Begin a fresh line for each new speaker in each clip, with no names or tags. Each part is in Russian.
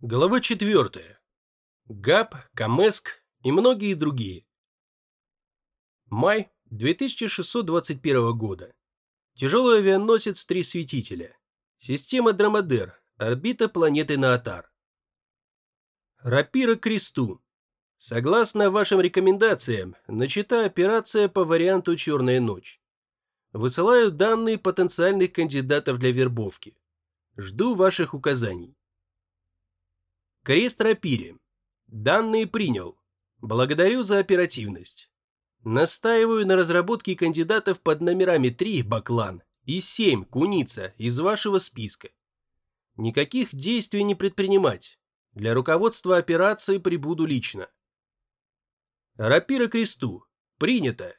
Глава 4. ГАП, Камеск и многие другие. Май 2621 года. Тяжелый авианосец «Три светителя». Система Драмадер. Орбита планеты Наатар. Рапира кресту. Согласно вашим рекомендациям, начата операция по варианту «Черная ночь». Высылаю данные потенциальных кандидатов для вербовки. Жду ваших указаний. Крест Рапире. Данные принял. Благодарю за оперативность. Настаиваю на разработке кандидатов под номерами 3 Баклан и 7 Куница из вашего списка. Никаких действий не предпринимать. Для руководства операции прибуду лично. Рапира Кресту. Принято.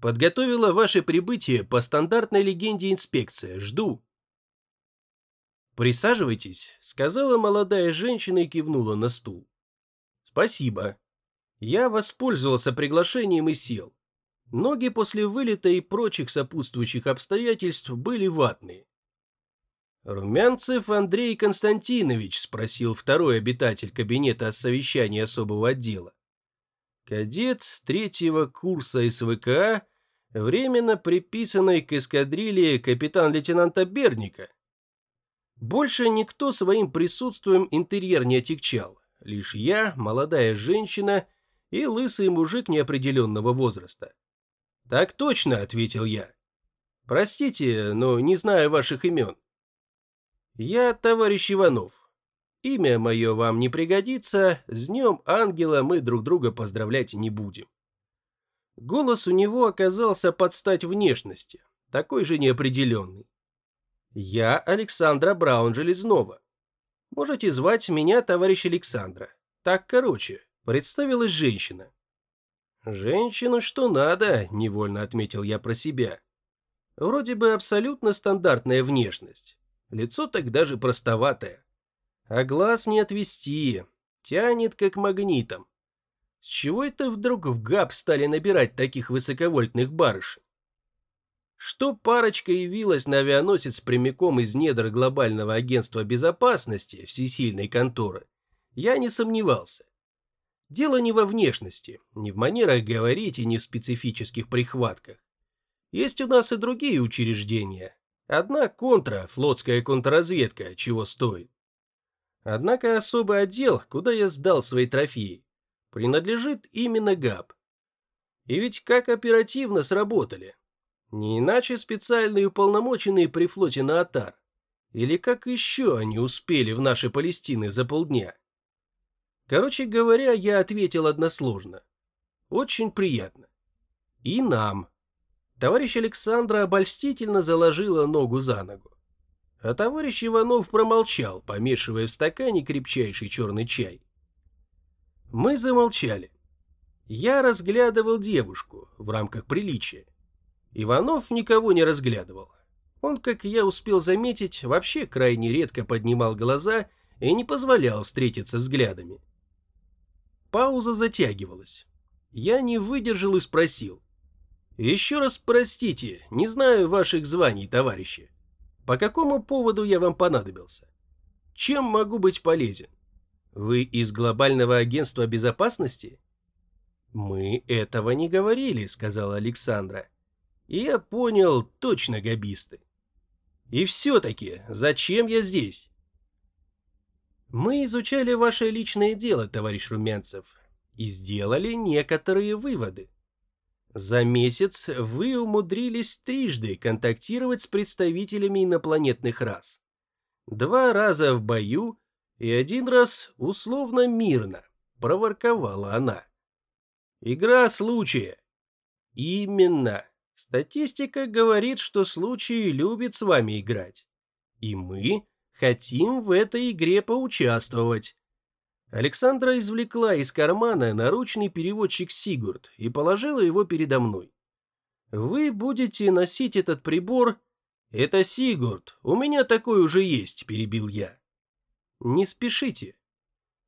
Подготовила ваше прибытие по стандартной легенде инспекция. Жду. «Присаживайтесь», — сказала молодая женщина и кивнула на стул. «Спасибо». Я воспользовался приглашением и сел. Ноги после вылета и прочих сопутствующих обстоятельств были ватные. «Румянцев Андрей Константинович?» – спросил второй обитатель кабинета совещания особого отдела. Кадет третьего курса СВК, временно приписанный к эскадрилье капитан-лейтенанта Берника. Больше никто своим присутствием интерьер не отягчал. Лишь я, молодая женщина и лысый мужик неопределенного возраста. «Так точно», — ответил я. «Простите, но не знаю ваших имен». «Я товарищ Иванов. Имя мое вам не пригодится, с днем ангела мы друг друга поздравлять не будем». Голос у него оказался под стать внешности, такой же неопределенный. Я Александра Браун-Железнова. Можете звать меня товарищ Александра. Так короче, представилась женщина. Женщину что надо, невольно отметил я про себя. Вроде бы абсолютно стандартная внешность. Лицо так даже простоватое. А глаз не отвести, тянет как магнитом. С чего это вдруг в ГАП стали набирать таких высоковольтных барышень? Что парочка явилась на авианосец прямиком из недр Глобального агентства безопасности всесильной конторы, я не сомневался. Дело не во внешности, не в манерах говорить и не в специфических прихватках. Есть у нас и другие учреждения. Одна контра, флотская контрразведка, чего стоит. Однако особый отдел, куда я сдал свои трофеи, принадлежит именно ГАП. И ведь как оперативно сработали. Не иначе специальные уполномоченные при флоте на Атар. Или как еще они успели в нашей Палестины за полдня? Короче говоря, я ответил односложно. Очень приятно. И нам. Товарищ Александра обольстительно заложила ногу за ногу. А товарищ Иванов промолчал, помешивая в стакане крепчайший черный чай. Мы замолчали. Я разглядывал девушку в рамках приличия. Иванов никого не разглядывал. Он, как я успел заметить, вообще крайне редко поднимал глаза и не позволял встретиться взглядами. Пауза затягивалась. Я не выдержал и спросил. «Еще раз простите, не знаю ваших званий, товарищи. По какому поводу я вам понадобился? Чем могу быть полезен? Вы из Глобального агентства безопасности?» «Мы этого не говорили», — сказала Александра. И я понял, точно габисты. И все-таки, зачем я здесь? Мы изучали ваше личное дело, товарищ Румянцев, и сделали некоторые выводы. За месяц вы умудрились трижды контактировать с представителями инопланетных рас. Два раза в бою и один раз условно мирно, проворковала она. Игра случая. Именно. Статистика говорит, что случай любит с вами играть. И мы хотим в этой игре поучаствовать. Александра извлекла из кармана наручный переводчик Сигурд и положила его передо мной. Вы будете носить этот прибор... Это Сигурд, у меня такой уже есть, перебил я. Не спешите.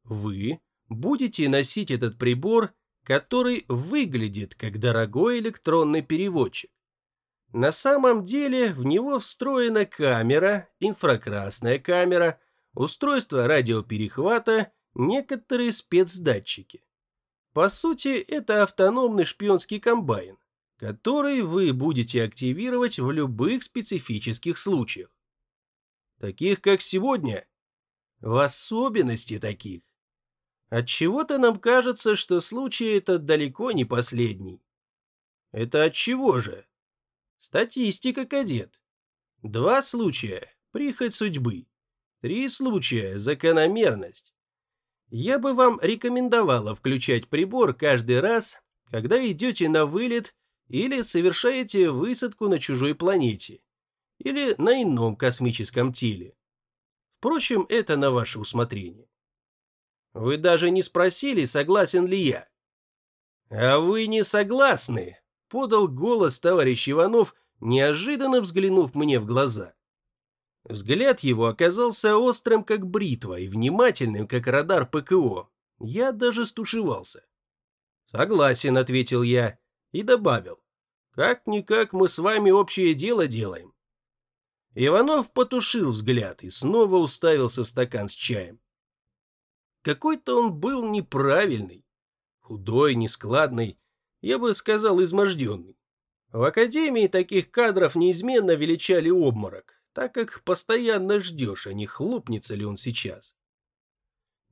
Вы будете носить этот прибор который выглядит как дорогой электронный переводчик. На самом деле в него встроена камера, инфракрасная камера, устройство радиоперехвата, некоторые спецдатчики. По сути, это автономный шпионский комбайн, который вы будете активировать в любых специфических случаях. Таких, как сегодня, в особенности таких. Отчего-то нам кажется, что случай этот далеко не последний. Это от чего же? Статистика, кадет. Два случая – прихоть судьбы. Три случая – закономерность. Я бы вам рекомендовала включать прибор каждый раз, когда идете на вылет или совершаете высадку на чужой планете или на ином космическом теле. Впрочем, это на ваше усмотрение. Вы даже не спросили, согласен ли я. А вы не согласны, подал голос товарищ Иванов, неожиданно взглянув мне в глаза. Взгляд его оказался острым, как бритва, и внимательным, как радар ПКО. Я даже стушевался. «Согласен», — ответил я и добавил. «Как-никак мы с вами общее дело делаем». Иванов потушил взгляд и снова уставился в стакан с чаем. Какой-то он был неправильный, худой, нескладный, я бы сказал, изможденный. В академии таких кадров неизменно величали обморок, так как постоянно ждешь, а не хлопнется ли он сейчас.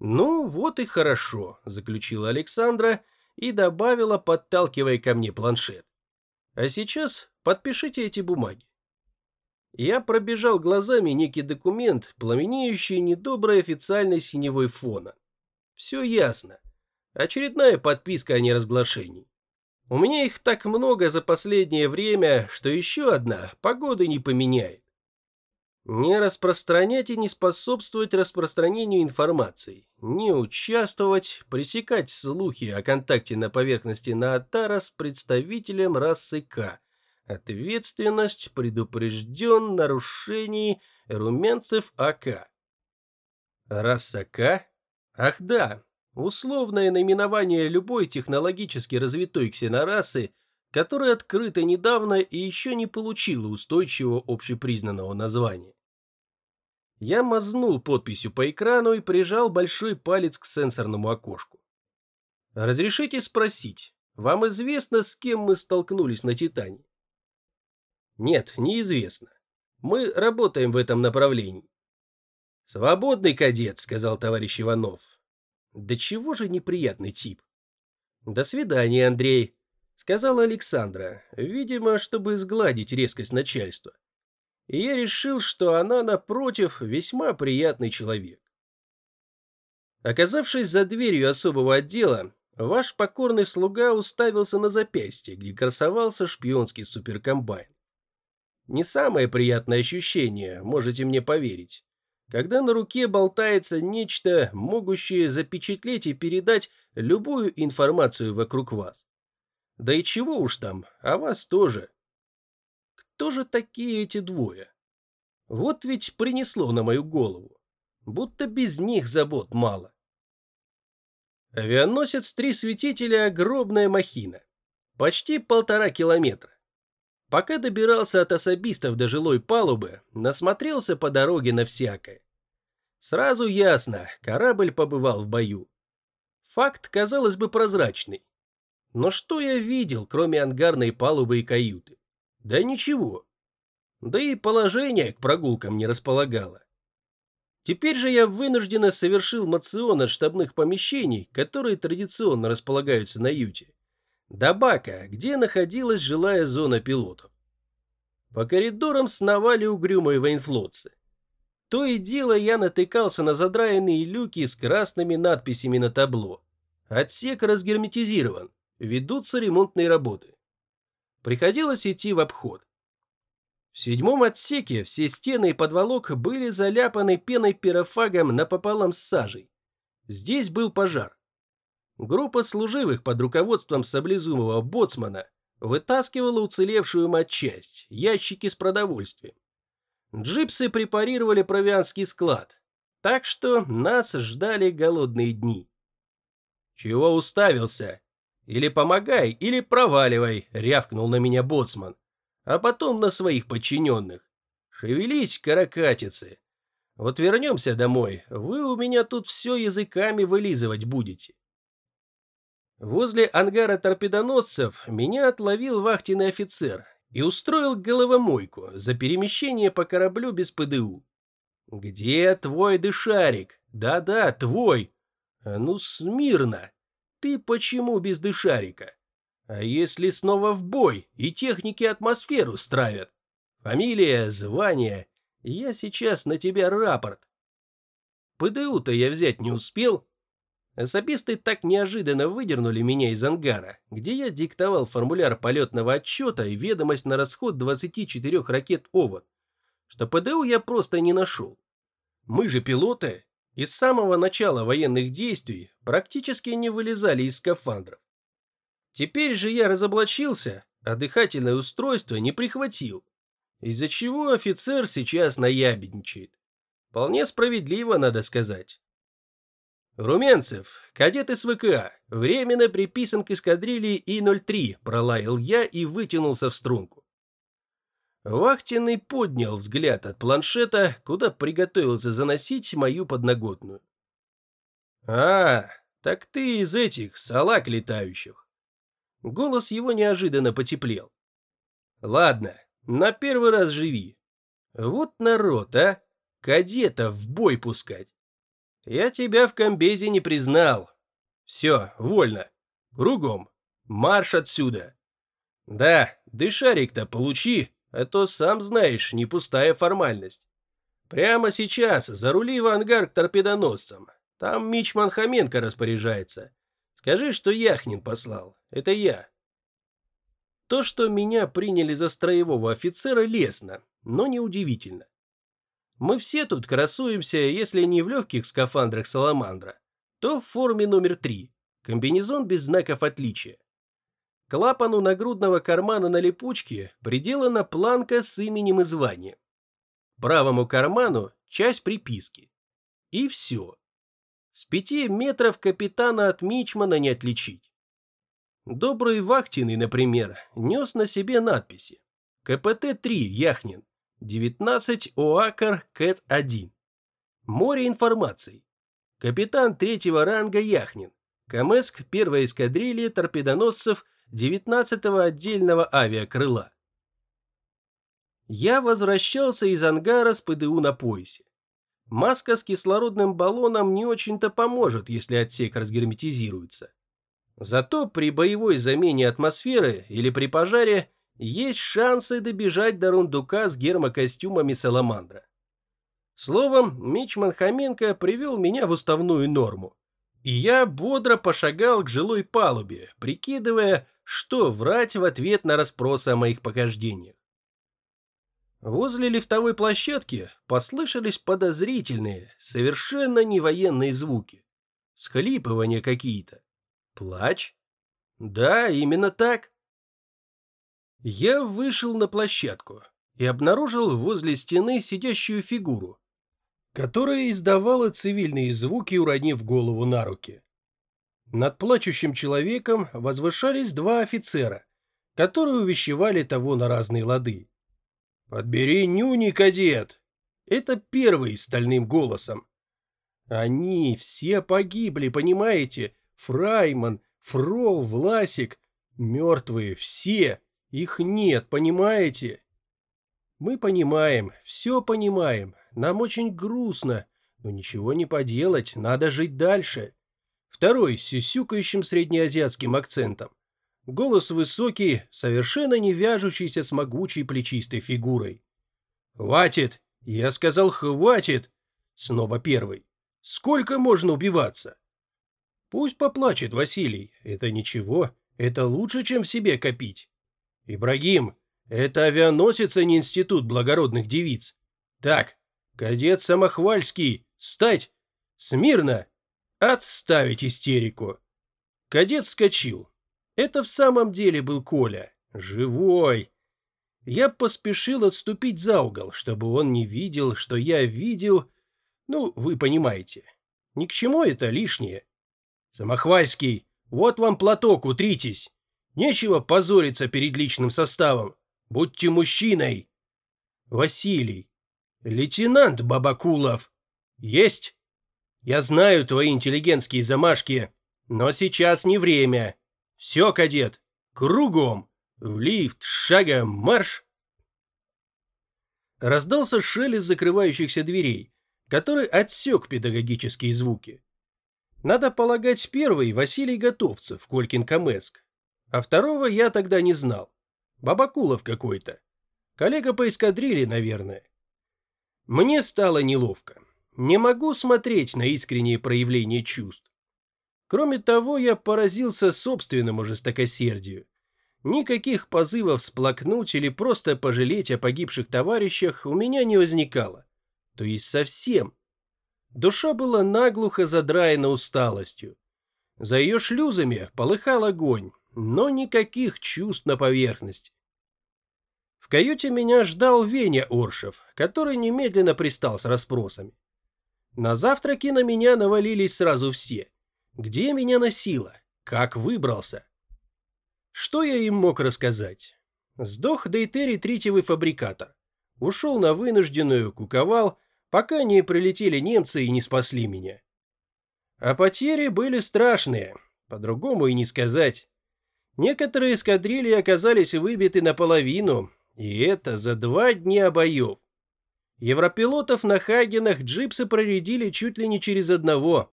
«Ну, вот и хорошо», — заключила Александра и добавила, подталкивая ко мне планшет. «А сейчас подпишите эти бумаги». Я пробежал глазами некий документ, пламенеющий недоброй официальной синевой фона. Все ясно. Очередная подписка о неразглашении. У меня их так много за последнее время, что еще одна погоды не поменяет. Не распространять и не способствовать распространению информации, не участвовать, пресекать слухи о контакте на поверхности Наатара с представителем расы К. Ответственность, предупрежден, нарушений, румянцев АК. Раса К? Ах да, условное наименование любой технологически развитой ксенорасы которая открыта недавно и еще не получила устойчивого общепризнанного названия. Я мазнул подписью по экрану и прижал большой палец к сенсорному окошку. «Разрешите спросить, вам известно, с кем мы столкнулись на Титане?» «Нет, неизвестно. Мы работаем в этом направлении». «Свободный кадет», — сказал товарищ Иванов. «Да чего же неприятный тип?» «До свидания, Андрей», сказала Александра, видимо, чтобы сгладить резкость начальства. И я решил, что она, напротив, весьма приятный человек. Оказавшись за дверью особого отдела, ваш покорный слуга уставился на запястье, где красовался шпионский суперкомбайн. Не самое приятное ощущение, можете мне поверить, когда на руке болтается нечто, могущее запечатлеть и передать любую информацию вокруг вас. Да и чего уж там, а вас тоже. Кто же такие эти двое? Вот ведь принесло на мою голову. Будто без них забот мало. Авианосец «Три светителя» — огромная махина. Почти полтора километра. Пока добирался от особистов до жилой палубы, насмотрелся по дороге на всякое. Сразу ясно, корабль побывал в бою. Факт, казалось бы, прозрачный. Но что я видел, кроме ангарной палубы и каюты? Да ничего. Да и положение к прогулкам не располагало. Теперь же я вынужденно совершил мацион от штабных помещений, которые традиционно располагаются на юте, до бака, где находилась жилая зона пилотов. По коридорам сновали угрюмые военфлотцы. То и дело я натыкался на задраенные люки с красными надписями на табло. Отсек разгерметизирован ведутся ремонтные работы. Приходилось идти в обход. В седьмом отсеке все стены и подволок были заляпаны пеной пирофагом напополам с сажей. Здесь был пожар. Группа служивых под руководством саблезумого боцмана вытаскивала уцелевшую матчасть, ящики с продовольствием. Джипсы препарировали провианский склад, так что нас ждали голодные дни. «Чего уставился?» Или помогай, или проваливай, рявкнул на меня боцман. А потом на своих подчиненных. Шевелись, каракатицы. Вот вернемся домой, вы у меня тут все языками вылизывать будете. Возле ангара торпедоносцев меня отловил вахтенный офицер и устроил головомойку за перемещение по кораблю без ПДУ. «Где твой дышарик? Да-да, твой! А ну, смирно! Ты почему без дышарика? А если снова в бой и техники атмосферу стравят? Фамилия, звание. Я сейчас на тебя рапорт. ПДУ-то я взять не успел, Особисты так неожиданно выдернули меня из ангара, где я диктовал формуляр полетного отчета и ведомость на расход 24 ракет «Овод», что ПДУ я просто не нашел. Мы же пилоты, и с самого начала военных действий практически не вылезали из скафандров. Теперь же я разоблачился, а дыхательное устройство не прихватил, из-за чего офицер сейчас наябедничает. Вполне справедливо, надо сказать. «Румянцев, кадет СВК, временно приписан к эскадрилье И-03», пролаял я и вытянулся в струнку. Вахтенный поднял взгляд от планшета, куда приготовился заносить мою подноготную. «А, так ты из этих салак летающих». Голос его неожиданно потеплел. «Ладно, на первый раз живи. Вот народ, а, кадета в бой пускать. Я тебя в комбезе не признал. Все, вольно. Кругом. Марш отсюда. Да, дышарик-то получи, а то, сам знаешь, не пустая формальность. Прямо сейчас зарули в ангар к торпедоносцам. Там Мичман Хоменко распоряжается. Скажи, что Яхнин послал. Это я. То, что меня приняли за строевого офицера, лестно, но неудивительно. Мы все тут красуемся, если не в легких скафандрах Саламандра, то в форме номер три, комбинезон без знаков отличия. Клапану нагрудного кармана на липучке приделана планка с именем и званием. Правому карману часть приписки. И все. С пяти метров капитана от Мичмана не отличить. Добрый Вахтиный, например, нес на себе надписи. КПТ-3 Яхнин. 19 ОАКР КЭТ-1. Море информации. Капитан третьего ранга Яхнин. Камэск первой эскадрильи торпедоносцев 19-го отдельного авиакрыла. Я возвращался из ангара с ПДУ на поясе. Маска с кислородным баллоном не очень-то поможет, если отсек разгерметизируется. Зато при боевой замене атмосферы или при пожаре есть шансы добежать до рундука с гермокостюмами Саламандра. Словом, Мичман Хоменко привел меня в уставную норму. И я бодро пошагал к жилой палубе, прикидывая, что врать в ответ на расспросы о моих похождениях. Возле лифтовой площадки послышались подозрительные, совершенно невоенные звуки. Схлипывания какие-то. Плач? Да, именно так. Я вышел на площадку и обнаружил возле стены сидящую фигуру, которая издавала цивильные звуки, уронив голову на руки. Над плачущим человеком возвышались два офицера, которые увещевали того на разные лады. «Подбери нюни, кадет!» Это первый стальным голосом. Они все погибли, понимаете? Фрайман, Фрол, Власик. Мертвые все. Их нет, понимаете? Мы понимаем, все понимаем. Нам очень грустно, но ничего не поделать, надо жить дальше. Второй с сюсюкающим среднеазиатским акцентом. Голос высокий, совершенно не вяжущийся с могучей плечистой фигурой. «Хватит!» Я сказал «хватит!» Снова первый. «Сколько можно убиваться?» Пусть поплачет Василий. Это ничего. Это лучше, чем в себе копить. «Ибрагим, это авианосец, а не институт благородных девиц. Так, кадет Самохвальский, стать! Смирно! Отставить истерику!» Кадет вскочил. Это в самом деле был Коля. Живой. Я поспешил отступить за угол, чтобы он не видел, что я видел. Ну, вы понимаете. Ни к чему это лишнее. Самохвальский, вот вам платок, утритесь. Нечего позориться перед личным составом. Будьте мужчиной. Василий. «Лейтенант Бабакулов!» «Есть!» «Я знаю твои интеллигентские замашки, но сейчас не время. Все, кадет, кругом! В лифт, шагом, марш!» Раздался шелест закрывающихся дверей, который отсек педагогические звуки. Надо полагать, первый Василий Готовцев, Колькин Камеск, а второго я тогда не знал. Бабакулов какой-то. Коллега по эскадрилье, наверное. Мне стало неловко. Не могу смотреть на искренние проявления чувств. Кроме того, я поразился собственному жестокосердию. Никаких позывов сплакнуть или просто пожалеть о погибших товарищах у меня не возникало. То есть совсем. Душа была наглухо задраена усталостью. За ее шлюзами полыхал огонь, но никаких чувств на поверхности. В каюте меня ждал Веня Оршев, который немедленно пристал с расспросами. На завтраки на меня навалились сразу все. Где меня носило? Как выбрался? Что я им мог рассказать? Сдох Дейтерий третьего фабрикатор. Ушел на вынужденную, куковал, пока не прилетели немцы и не спасли меня. А потери были страшные, по-другому и не сказать. Некоторые эскадрильи оказались выбиты наполовину, и это за два дня боев. Европилотов на Хагенах джипсы проредили чуть ли не через одного.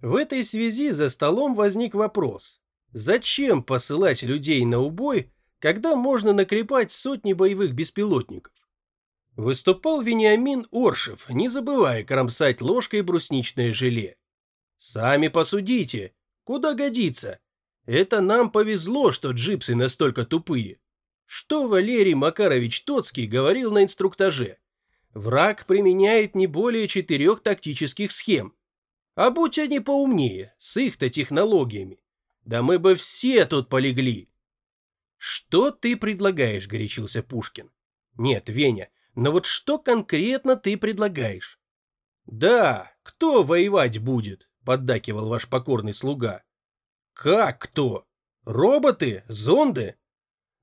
В этой связи за столом возник вопрос. Зачем посылать людей на убой, когда можно наклепать сотни боевых беспилотников? Выступал Вениамин Оршев, не забывая кромсать ложкой брусничное желе. Сами посудите, куда годится. Это нам повезло, что джипсы настолько тупые. Что Валерий Макарович Тоцкий говорил на инструктаже? Враг применяет не более четырех тактических схем. А будь они поумнее, с их-то технологиями. Да мы бы все тут полегли. Что ты предлагаешь, горячился Пушкин. Нет, Веня, но вот что конкретно ты предлагаешь? Да, кто воевать будет? Поддакивал ваш покорный слуга. Как кто? Роботы? Зонды?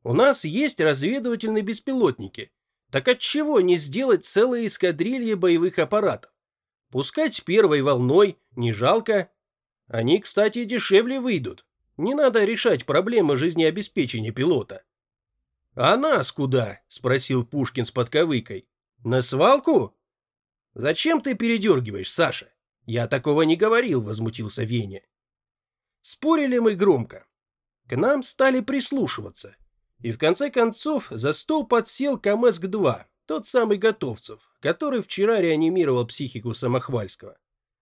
У нас есть разведывательные беспилотники. Так отчего не сделать целые эскадрильи боевых аппаратов? Пускать первой волной, не жалко. Они, кстати, дешевле выйдут. Не надо решать проблемы жизнеобеспечения пилота. «А нас куда?» – спросил Пушкин с подковыкой. «На свалку?» «Зачем ты передергиваешь, Саша?» «Я такого не говорил», – возмутился Веня. Спорили мы громко. К нам стали прислушиваться. И в конце концов за стол подсел Камэск-2, тот самый Готовцев, который вчера реанимировал психику Самохвальского.